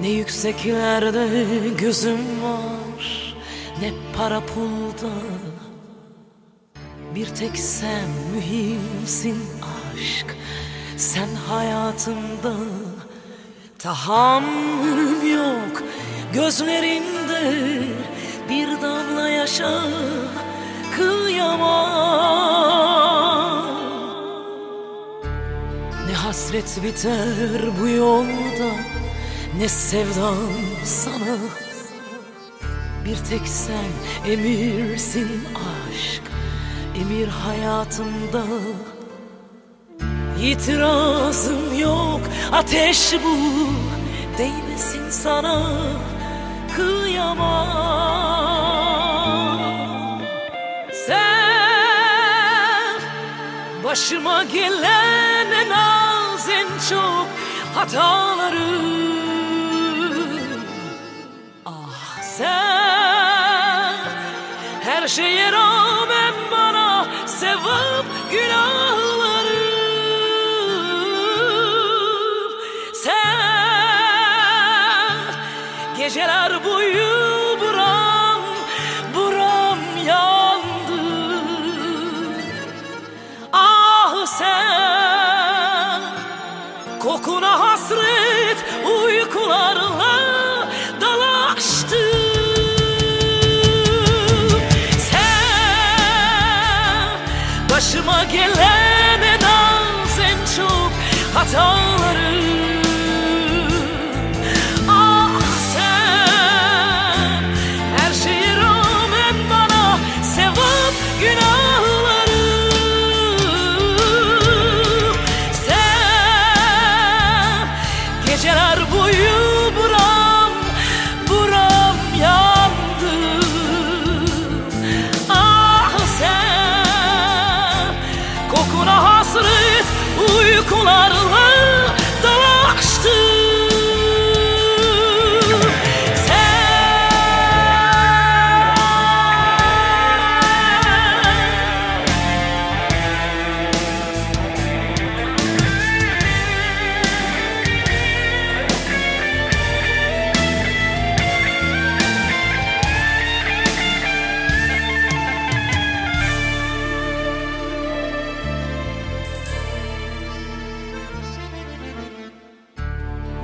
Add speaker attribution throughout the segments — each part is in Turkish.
Speaker 1: Ne yükseklerde gözüm var Ne para pulda. Bir tek sen mühimsin aşk Sen hayatımda. Tahammülüm yok Gözlerinde bir damla yaşa. Kıyamam. Ne hasret biter bu yolda ne sevdam sana. Bir tek sen emirsin aşk. Emir hayatımda İtirazım yok. Ateş bu Değmesin sana. Kıyamam. Sen başıma gelen en az en çok hataları sen. Her şeye rağmen bana sevap günahları Sen. Geceler boyu buram buram yandı. Ah sen. Kokuna hasret Başıma gelen en az en çok hataları kokuna hasret uykularla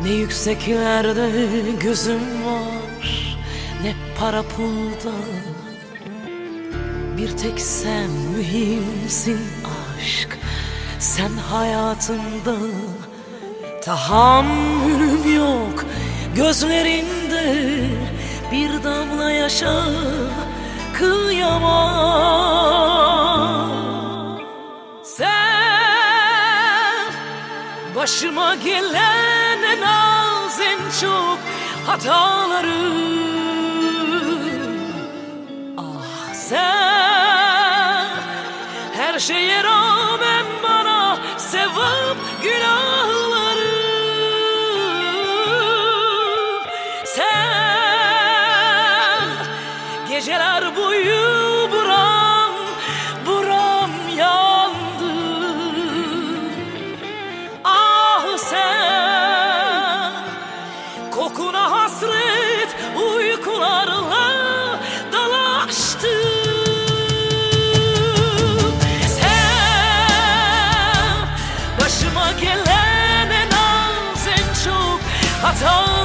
Speaker 1: Ne yükseklerde gözüm var Ne para pulda. Bir tek sen mühimsin aşk Sen hayatımda. Tahammülüm yok Gözlerinde bir damla yaşa Kıyamam. Sen Başıma gelen çok hataları. Ah sen her şeye rağmen bana sevap günahları başıma